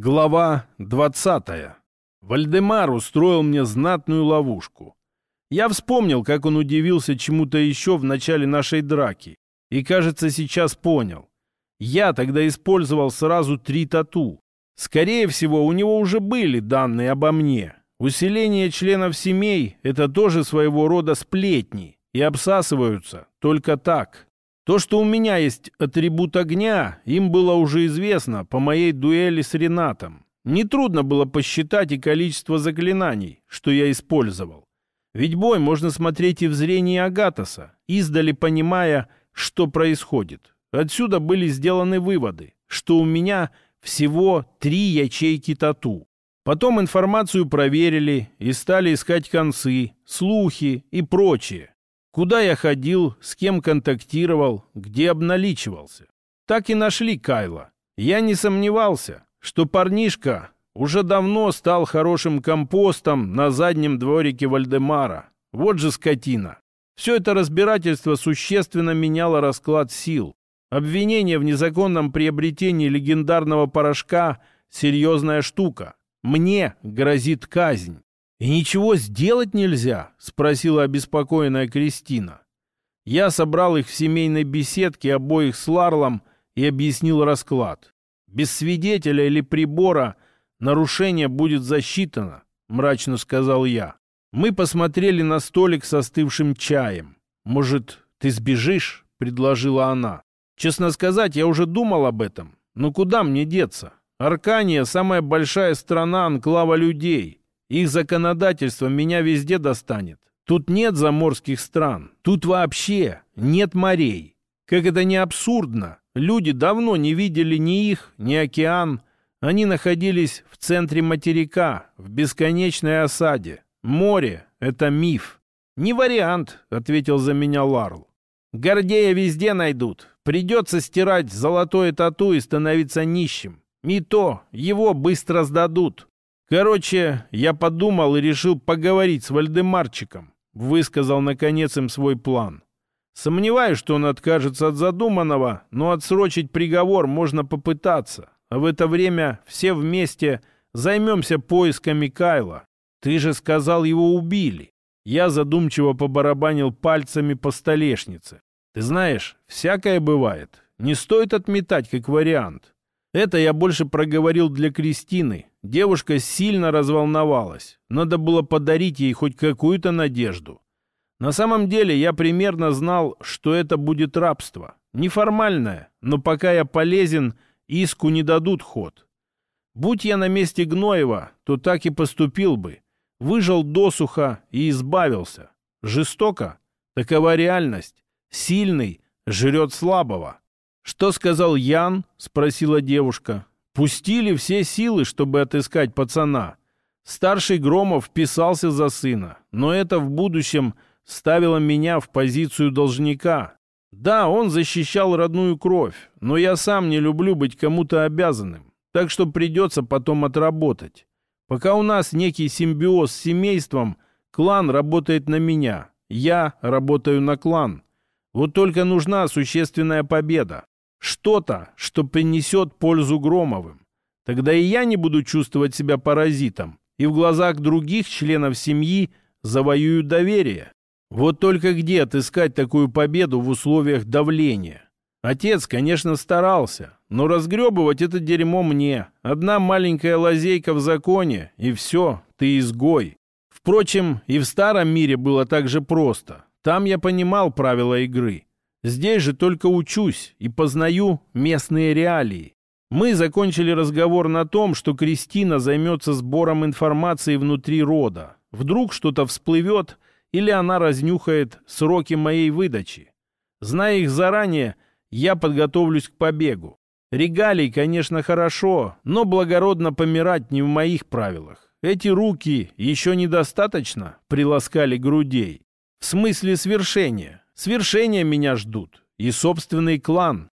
Глава 20. Вальдемар устроил мне знатную ловушку. Я вспомнил, как он удивился чему-то еще в начале нашей драки. И, кажется, сейчас понял. Я тогда использовал сразу три тату. Скорее всего, у него уже были данные обо мне. Усиление членов семей – это тоже своего рода сплетни. И обсасываются только так, то, что у меня есть атрибут огня, им было уже известно по моей дуэли с Ренатом. Нетрудно было посчитать и количество заклинаний, что я использовал. Ведь бой можно смотреть и в зрении Агатоса, издали понимая, что происходит. Отсюда были сделаны выводы, что у меня всего три ячейки тату. Потом информацию проверили и стали искать концы, слухи и прочее. Куда я ходил, с кем контактировал, где обналичивался. Так и нашли Кайла. Я не сомневался, что парнишка уже давно стал хорошим компостом на заднем дворике Вальдемара. Вот же скотина. Все это разбирательство существенно меняло расклад сил. Обвинение в незаконном приобретении легендарного порошка – серьезная штука. Мне грозит казнь. «И ничего сделать нельзя?» — спросила обеспокоенная Кристина. Я собрал их в семейной беседке обоих с Ларлом и объяснил расклад. «Без свидетеля или прибора нарушение будет засчитано», — мрачно сказал я. Мы посмотрели на столик с остывшим чаем. «Может, ты сбежишь?» — предложила она. «Честно сказать, я уже думал об этом. Но куда мне деться? Аркания — самая большая страна анклава людей. Их законодательство меня везде достанет. Тут нет заморских стран. Тут вообще нет морей. Как это не абсурдно. Люди давно не видели ни их, ни океан. Они находились в центре материка, в бесконечной осаде. Море — это миф. «Не вариант», — ответил за меня Ларл. «Гордея везде найдут. Придется стирать золотое тату и становиться нищим. И то его быстро сдадут. Короче, я подумал и решил поговорить с Вальдемарчиком. Высказал, наконец, им свой план. Сомневаюсь, что он откажется от задуманного, но отсрочить приговор можно попытаться. А в это время все вместе займемся поисками Кайла. Ты же сказал, его убили. Я задумчиво побарабанил пальцами по столешнице. Ты знаешь, всякое бывает. Не стоит отметать как вариант. Это я больше проговорил для Кристины, Девушка сильно разволновалась. Надо было подарить ей хоть какую-то надежду. На самом деле я примерно знал, что это будет рабство. Неформальное, но пока я полезен, иску не дадут ход. Будь я на месте Гноева, то так и поступил бы. Выжил досуха и избавился. Жестоко? Такова реальность. Сильный жрет слабого. «Что сказал Ян?» — спросила девушка. Пустили все силы, чтобы отыскать пацана. Старший Громов вписался за сына, но это в будущем ставило меня в позицию должника. Да, он защищал родную кровь, но я сам не люблю быть кому-то обязанным, так что придется потом отработать. Пока у нас некий симбиоз с семейством, клан работает на меня, я работаю на клан. Вот только нужна существенная победа. Что-то, что принесет пользу Громовым. Тогда и я не буду чувствовать себя паразитом, и в глазах других членов семьи завоюю доверие. Вот только где отыскать такую победу в условиях давления? Отец, конечно, старался, но разгребывать это дерьмо мне. Одна маленькая лазейка в законе, и все, ты изгой. Впрочем, и в старом мире было так же просто. Там я понимал правила игры. Здесь же только учусь и познаю местные реалии. Мы закончили разговор на том, что Кристина займется сбором информации внутри рода. Вдруг что-то всплывет, или она разнюхает сроки моей выдачи. Зная их заранее, я подготовлюсь к побегу. Регалий, конечно, хорошо, но благородно помирать не в моих правилах. Эти руки еще недостаточно приласкали грудей. В смысле свершения. Свершения меня ждут. И собственный клан.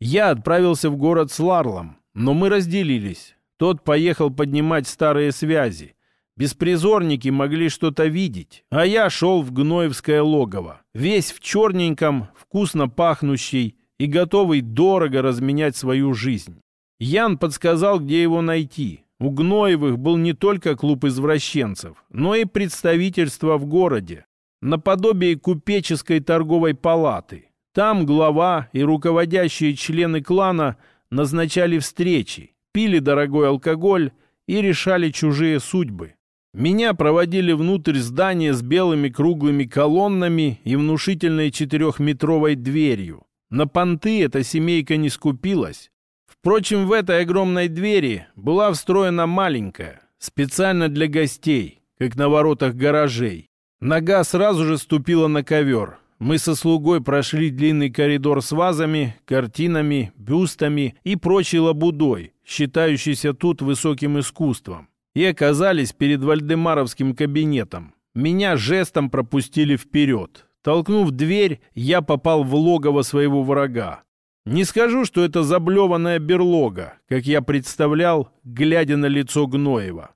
Я отправился в город с Ларлом, но мы разделились. Тот поехал поднимать старые связи. Беспризорники могли что-то видеть, а я шел в Гноевское логово, весь в черненьком, вкусно пахнущий и готовый дорого разменять свою жизнь. Ян подсказал, где его найти. У Гноевых был не только клуб извращенцев, но и представительство в городе, наподобие купеческой торговой палаты. Там глава и руководящие члены клана назначали встречи, пили дорогой алкоголь и решали чужие судьбы. Меня проводили внутрь здания с белыми круглыми колоннами и внушительной четырехметровой дверью. На понты эта семейка не скупилась. Впрочем, в этой огромной двери была встроена маленькая, специально для гостей, как на воротах гаражей. Нога сразу же ступила на ковер. Мы со слугой прошли длинный коридор с вазами, картинами, бюстами и прочей лабудой, считающейся тут высоким искусством и оказались перед Вальдемаровским кабинетом. Меня жестом пропустили вперед. Толкнув дверь, я попал в логово своего врага. Не скажу, что это заблеванная берлога, как я представлял, глядя на лицо Гноева.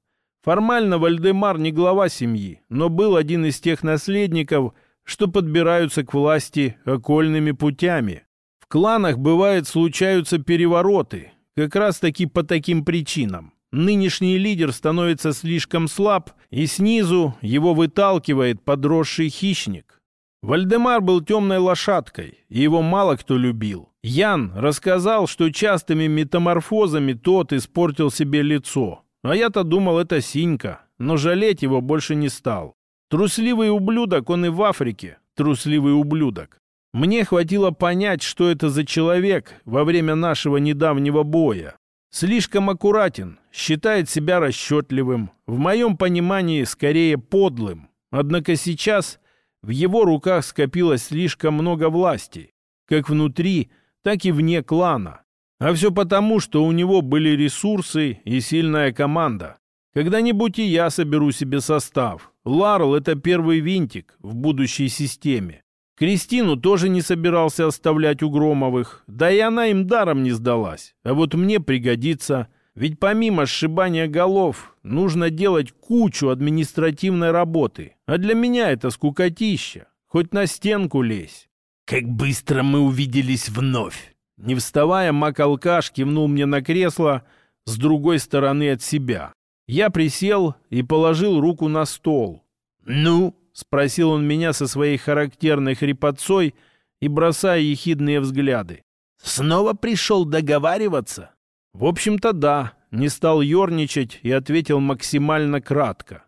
Формально Вальдемар не глава семьи, но был один из тех наследников, что подбираются к власти окольными путями. В кланах, бывает, случаются перевороты, как раз таки по таким причинам. Нынешний лидер становится слишком слаб, и снизу его выталкивает подросший хищник. Вальдемар был темной лошадкой, и его мало кто любил. Ян рассказал, что частыми метаморфозами тот испортил себе лицо. А я-то думал, это синька, но жалеть его больше не стал. Трусливый ублюдок, он и в Африке, трусливый ублюдок. Мне хватило понять, что это за человек во время нашего недавнего боя. Слишком аккуратен, считает себя расчетливым, в моем понимании скорее подлым. Однако сейчас в его руках скопилось слишком много власти, как внутри, так и вне клана. А все потому, что у него были ресурсы и сильная команда. Когда-нибудь и я соберу себе состав. Ларл — это первый винтик в будущей системе. Кристину тоже не собирался оставлять у Громовых, да и она им даром не сдалась. А вот мне пригодится, ведь помимо сшибания голов нужно делать кучу административной работы. А для меня это скукотища. Хоть на стенку лезь. Как быстро мы увиделись вновь. Не вставая, мак-алкаш кивнул мне на кресло с другой стороны от себя. Я присел и положил руку на стол. «Ну?» — спросил он меня со своей характерной хрипотцой и бросая ехидные взгляды. «Снова пришел договариваться?» «В общем-то, да». Не стал ерничать и ответил максимально кратко.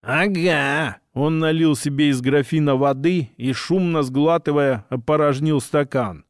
«Ага». Он налил себе из графина воды и, шумно сглатывая, опорожнил стакан.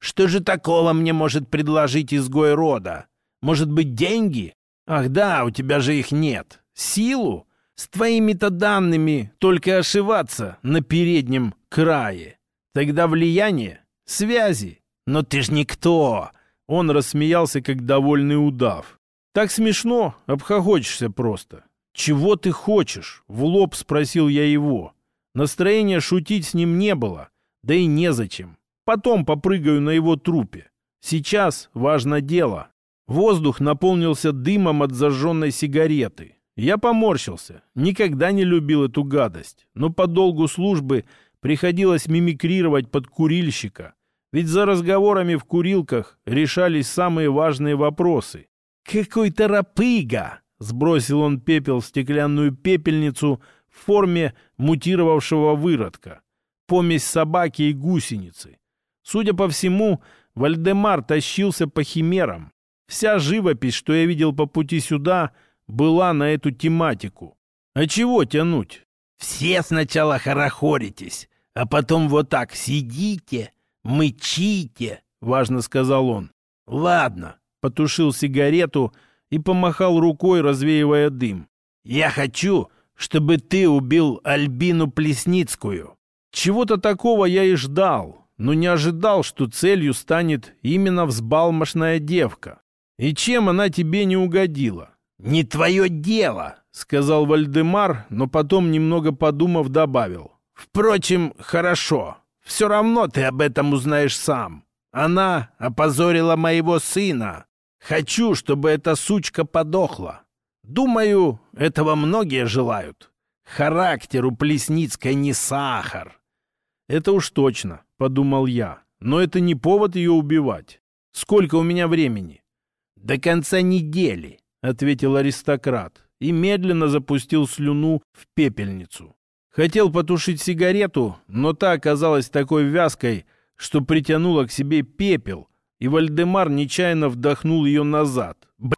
«Что же такого мне может предложить изгой рода? Может быть, деньги? Ах да, у тебя же их нет. Силу? С твоими-то данными только ошиваться на переднем крае. Тогда влияние, связи. Но ты ж никто. Он рассмеялся, как довольный удав. Так смешно, обхохочешься просто. «Чего ты хочешь?» — в лоб спросил я его. Настроения шутить с ним не было, да и незачем. Потом попрыгаю на его трупе. Сейчас важно дело. Воздух наполнился дымом от зажженной сигареты. Я поморщился. Никогда не любил эту гадость. Но по долгу службы приходилось мимикрировать под курильщика. Ведь за разговорами в курилках решались самые важные вопросы. «Какой торопыга!» — сбросил он пепел в стеклянную пепельницу в форме мутировавшего выродка. Помесь собаки и гусеницы. Судя по всему, Вальдемар тащился по химерам. Вся живопись, что я видел по пути сюда — была на эту тематику. А чего тянуть? Все сначала хорохоритесь, а потом вот так сидите, мычите, важно сказал он. Ладно, потушил сигарету и помахал рукой, развеивая дым. Я хочу, чтобы ты убил Альбину Плесницкую. Чего-то такого я и ждал, но не ожидал, что целью станет именно взбалмошная девка. И чем она тебе не угодила? «Не твое дело», — сказал Вальдемар, но потом, немного подумав, добавил. «Впрочем, хорошо. Все равно ты об этом узнаешь сам. Она опозорила моего сына. Хочу, чтобы эта сучка подохла. Думаю, этого многие желают. Характер у Плесницкой не сахар». «Это уж точно», — подумал я. «Но это не повод ее убивать. Сколько у меня времени?» «До конца недели», — ответил аристократ и медленно запустил слюну в пепельницу. Хотел потушить сигарету, но та оказалась такой вязкой, что притянула к себе пепел, и Вальдемар нечаянно вдохнул ее назад. Б***.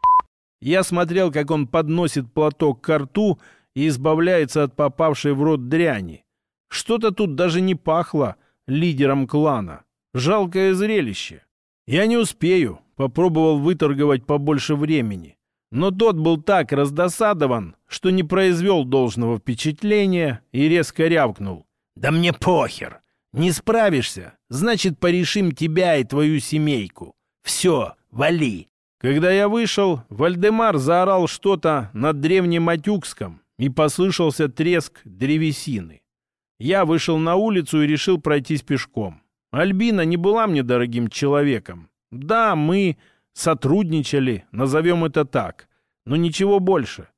Я смотрел, как он подносит платок к рту и избавляется от попавшей в рот дряни. Что-то тут даже не пахло лидером клана. Жалкое зрелище. Я не успею, попробовал выторговать побольше времени. Но тот был так раздосадован, что не произвел должного впечатления и резко рявкнул. «Да мне похер! Не справишься, значит, порешим тебя и твою семейку. Все, вали!» Когда я вышел, Вальдемар заорал что-то на древнематюкском, и послышался треск древесины. Я вышел на улицу и решил пройтись пешком. Альбина не была мне дорогим человеком. Да, мы сотрудничали, назовем это так, но ничего больше.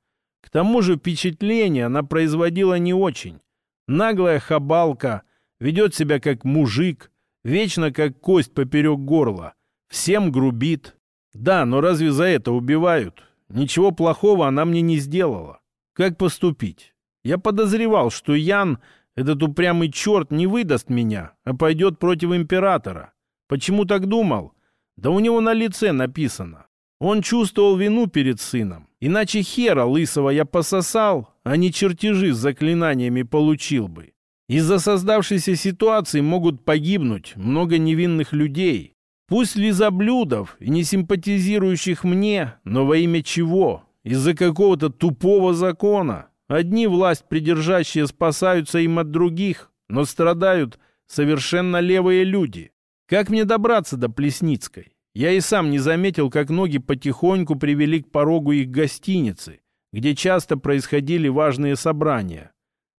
К тому же впечатление она производила не очень. Наглая хабалка, ведет себя как мужик, вечно как кость поперек горла, всем грубит. Да, но разве за это убивают? Ничего плохого она мне не сделала. Как поступить? Я подозревал, что Ян, этот упрямый черт, не выдаст меня, а пойдет против императора. Почему так думал? Да у него на лице написано. Он чувствовал вину перед сыном. Иначе хера лысого я пососал, а не чертежи с заклинаниями получил бы. Из-за создавшейся ситуации могут погибнуть много невинных людей. Пусть лизоблюдов и не симпатизирующих мне, но во имя чего? Из-за какого-то тупого закона. Одни власть придержащие спасаются им от других, но страдают совершенно левые люди. Как мне добраться до Плесницкой? Я и сам не заметил, как ноги потихоньку привели к порогу их гостиницы, где часто происходили важные собрания.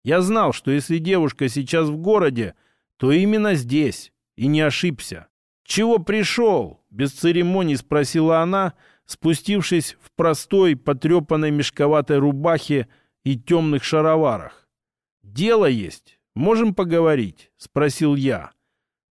Я знал, что если девушка сейчас в городе, то именно здесь, и не ошибся. «Чего пришел?» — без церемоний спросила она, спустившись в простой, потрепанной мешковатой рубахе и темных шароварах. «Дело есть. Можем поговорить?» — спросил я.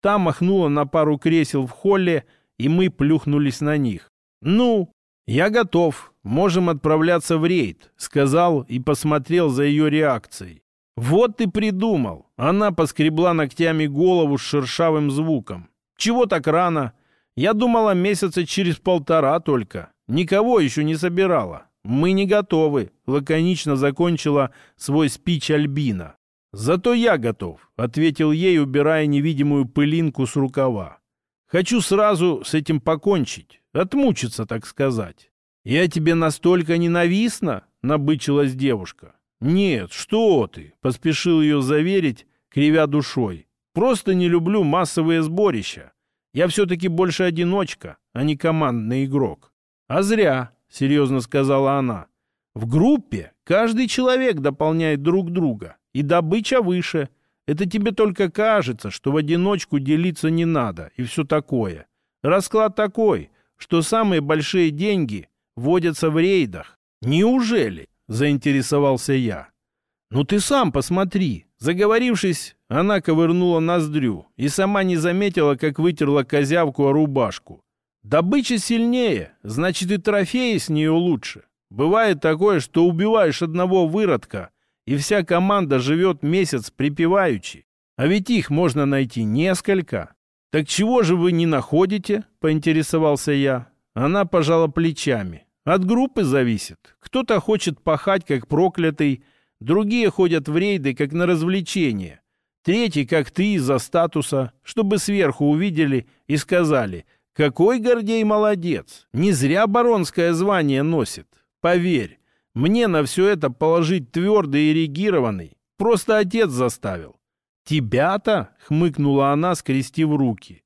Та махнула на пару кресел в холле, и мы плюхнулись на них. «Ну, я готов. Можем отправляться в рейд», — сказал и посмотрел за ее реакцией. «Вот ты придумал!» Она поскребла ногтями голову с шершавым звуком. «Чего так рано? Я думала месяца через полтора только. Никого еще не собирала. Мы не готовы», — лаконично закончила свой спич Альбина. «Зато я готов», — ответил ей, убирая невидимую пылинку с рукава. «Хочу сразу с этим покончить, отмучиться, так сказать». «Я тебе настолько ненавистна?» — набычилась девушка. «Нет, что ты!» — поспешил ее заверить, кривя душой. «Просто не люблю массовые сборища. Я все-таки больше одиночка, а не командный игрок». «А зря», — серьезно сказала она. «В группе каждый человек дополняет друг друга, и добыча выше. Это тебе только кажется, что в одиночку делиться не надо, и все такое. Расклад такой, что самые большие деньги водятся в рейдах. Неужели?» заинтересовался я. «Ну ты сам посмотри!» Заговорившись, она ковырнула ноздрю и сама не заметила, как вытерла козявку о рубашку. «Добыча сильнее, значит и трофеи с нее лучше. Бывает такое, что убиваешь одного выродка, и вся команда живет месяц припеваючи. А ведь их можно найти несколько. Так чего же вы не находите?» — поинтересовался я. Она пожала плечами. От группы зависит. Кто-то хочет пахать, как проклятый, другие ходят в рейды, как на развлечение. Третий, как ты, из-за статуса, чтобы сверху увидели и сказали, какой Гордей молодец, не зря баронское звание носит. Поверь, мне на все это положить твердый и регированный, просто отец заставил. «Тебя-то?» — хмыкнула она, скрестив руки.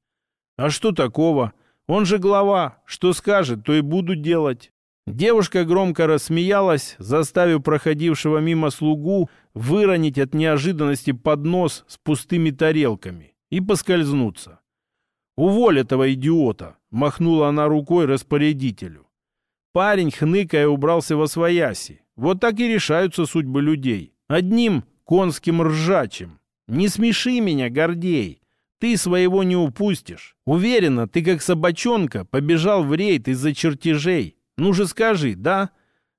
«А что такого? Он же глава. Что скажет, то и буду делать. Девушка громко рассмеялась, заставив проходившего мимо слугу выронить от неожиданности поднос с пустыми тарелками и поскользнуться. «Уволь этого идиота!» — махнула она рукой распорядителю. Парень, хныкая, убрался во свояси. Вот так и решаются судьбы людей. Одним конским ржачем. «Не смеши меня, Гордей! Ты своего не упустишь. Уверена, ты как собачонка побежал в рейд из-за чертежей. Ну же скажи, да?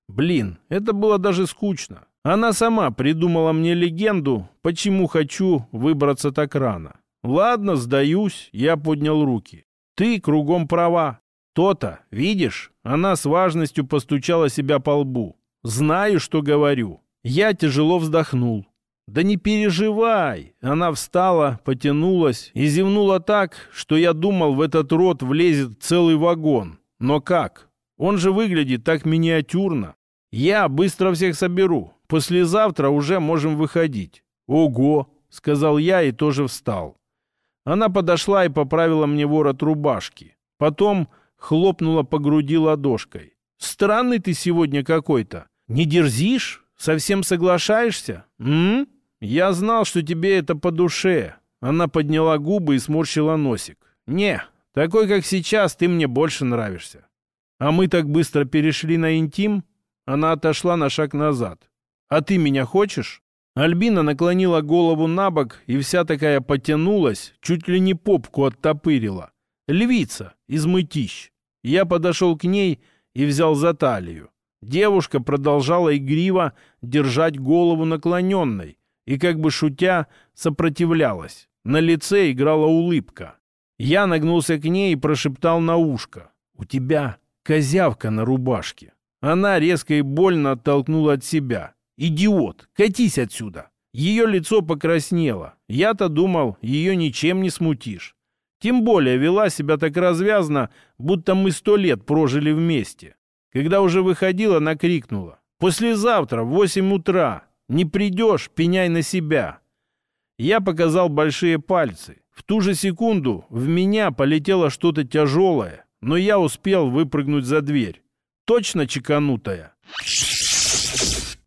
Блин, это было даже скучно. Она сама придумала мне легенду, почему хочу выбраться так рано. Ладно, сдаюсь, я поднял руки. Ты кругом права. То-то, видишь, она с важностью постучала себя по лбу. Знаю, что говорю. Я тяжело вздохнул. «Да не переживай!» Она встала, потянулась и зевнула так, что я думал, в этот рот влезет целый вагон. Но как? Он же выглядит так миниатюрно. Я быстро всех соберу. Послезавтра уже можем выходить. Ого, сказал я и тоже встал. Она подошла и поправила мне ворот рубашки. Потом хлопнула по груди ладошкой. Странный ты сегодня какой-то. Не дерзишь? Совсем соглашаешься? М? Я знал, что тебе это по душе. Она подняла губы и сморщила носик. Не, такой, как сейчас, ты мне больше нравишься. А мы так быстро перешли на интим? Она отошла на шаг назад. А ты меня хочешь? Альбина наклонила голову на бок и вся такая потянулась, чуть ли не попку оттопырила. Львица из мытищ. Я подошел к ней и взял за талию. Девушка продолжала игриво держать голову наклоненной и, как бы шутя, сопротивлялась. На лице играла улыбка. Я нагнулся к ней и прошептал на ушко. «У тебя козявка на рубашке». Она резко и больно оттолкнула от себя. «Идиот! Катись отсюда!» Ее лицо покраснело. Я-то думал, ее ничем не смутишь. Тем более вела себя так развязно, будто мы сто лет прожили вместе. Когда уже выходила, она крикнула. «Послезавтра в восемь утра! Не придешь, пеняй на себя!» Я показал большие пальцы. В ту же секунду в меня полетело что-то тяжелое, но я успел выпрыгнуть за дверь. Точно чеканутая.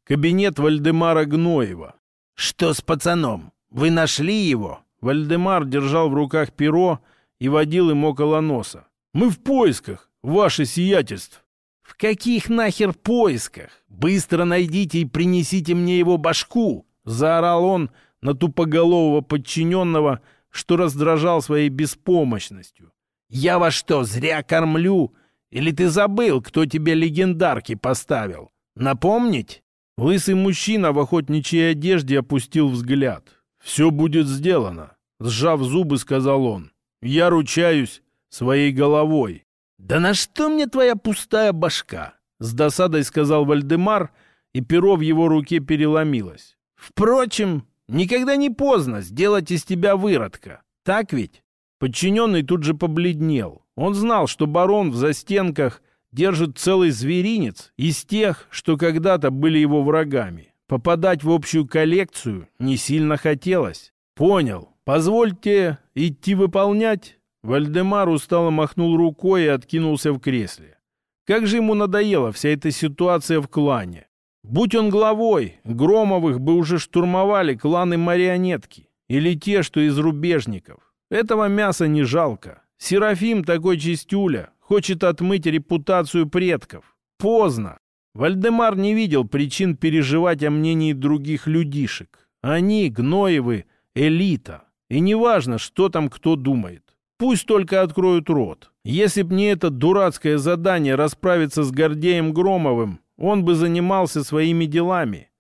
Кабинет Вальдемара Гноева. «Что с пацаном? Вы нашли его?» Вальдемар держал в руках перо и водил им около носа. «Мы в поисках, ваше сиятельство!» «В каких нахер поисках? Быстро найдите и принесите мне его башку!» Заорал он на тупоголового подчиненного, что раздражал своей беспомощностью. «Я вас что, зря кормлю? Или ты забыл, кто тебе легендарки поставил? Напомнить?» Лысый мужчина в охотничьей одежде опустил взгляд. «Все будет сделано», — сжав зубы, сказал он. «Я ручаюсь своей головой». «Да на что мне твоя пустая башка?» — с досадой сказал Вальдемар, и перо в его руке переломилось. «Впрочем, никогда не поздно сделать из тебя выродка. Так ведь?» Подчиненный тут же побледнел. Он знал, что барон в застенках держит целый зверинец из тех, что когда-то были его врагами. Попадать в общую коллекцию не сильно хотелось. Понял. Позвольте идти выполнять. Вальдемар устало махнул рукой и откинулся в кресле. Как же ему надоела вся эта ситуация в клане. Будь он главой, Громовых бы уже штурмовали кланы-марионетки или те, что из рубежников. Этого мяса не жалко. Серафим такой чистюля, Хочет отмыть репутацию предков. Поздно. Вальдемар не видел причин переживать о мнении других людишек. Они, Гноевы, элита. И неважно, что там кто думает. Пусть только откроют рот. Если б не это дурацкое задание расправиться с Гордеем Громовым, он бы занимался своими делами.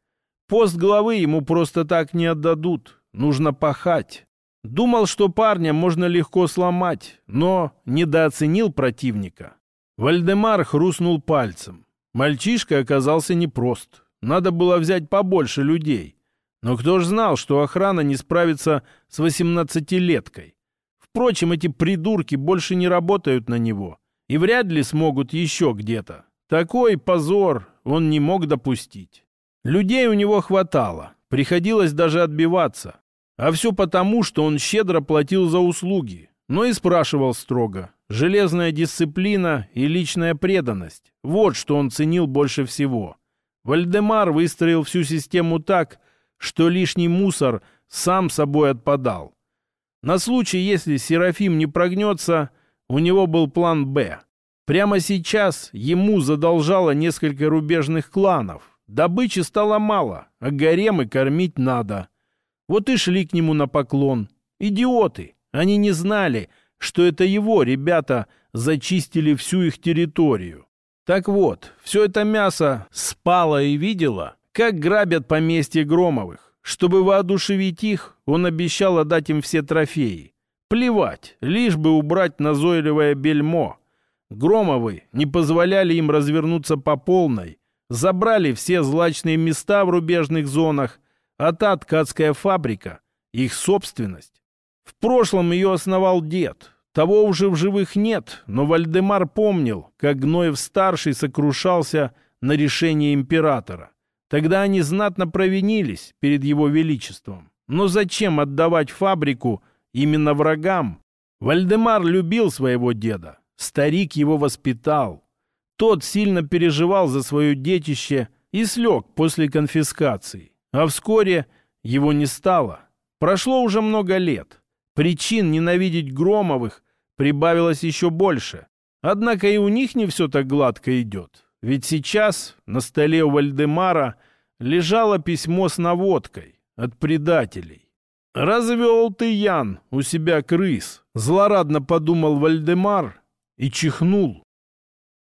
Пост главы ему просто так не отдадут. Нужно пахать. Думал, что парня можно легко сломать, но недооценил противника. Вальдемар хрустнул пальцем. Мальчишка оказался непрост. Надо было взять побольше людей. Но кто ж знал, что охрана не справится с восемнадцатилеткой? Впрочем, эти придурки больше не работают на него. И вряд ли смогут еще где-то. Такой позор он не мог допустить. Людей у него хватало. Приходилось даже отбиваться. А все потому, что он щедро платил за услуги, но и спрашивал строго. Железная дисциплина и личная преданность – вот что он ценил больше всего. Вальдемар выстроил всю систему так, что лишний мусор сам собой отпадал. На случай, если Серафим не прогнется, у него был план «Б». Прямо сейчас ему задолжало несколько рубежных кланов. Добычи стало мало, а гаремы кормить надо – вот и шли к нему на поклон. Идиоты! Они не знали, что это его ребята зачистили всю их территорию. Так вот, все это мясо спало и видело, как грабят поместье Громовых. Чтобы воодушевить их, он обещал отдать им все трофеи. Плевать, лишь бы убрать назойливое бельмо. Громовы не позволяли им развернуться по полной, забрали все злачные места в рубежных зонах, а та ткацкая фабрика — их собственность. В прошлом ее основал дед. Того уже в живых нет, но Вальдемар помнил, как Гноев-старший сокрушался на решение императора. Тогда они знатно провинились перед его величеством. Но зачем отдавать фабрику именно врагам? Вальдемар любил своего деда. Старик его воспитал. Тот сильно переживал за свое детище и слег после конфискации. А вскоре его не стало. Прошло уже много лет. Причин ненавидеть Громовых прибавилось еще больше. Однако и у них не все так гладко идет. Ведь сейчас на столе у Вальдемара лежало письмо с наводкой от предателей. «Развел ты, Ян, у себя крыс!» Злорадно подумал Вальдемар и чихнул.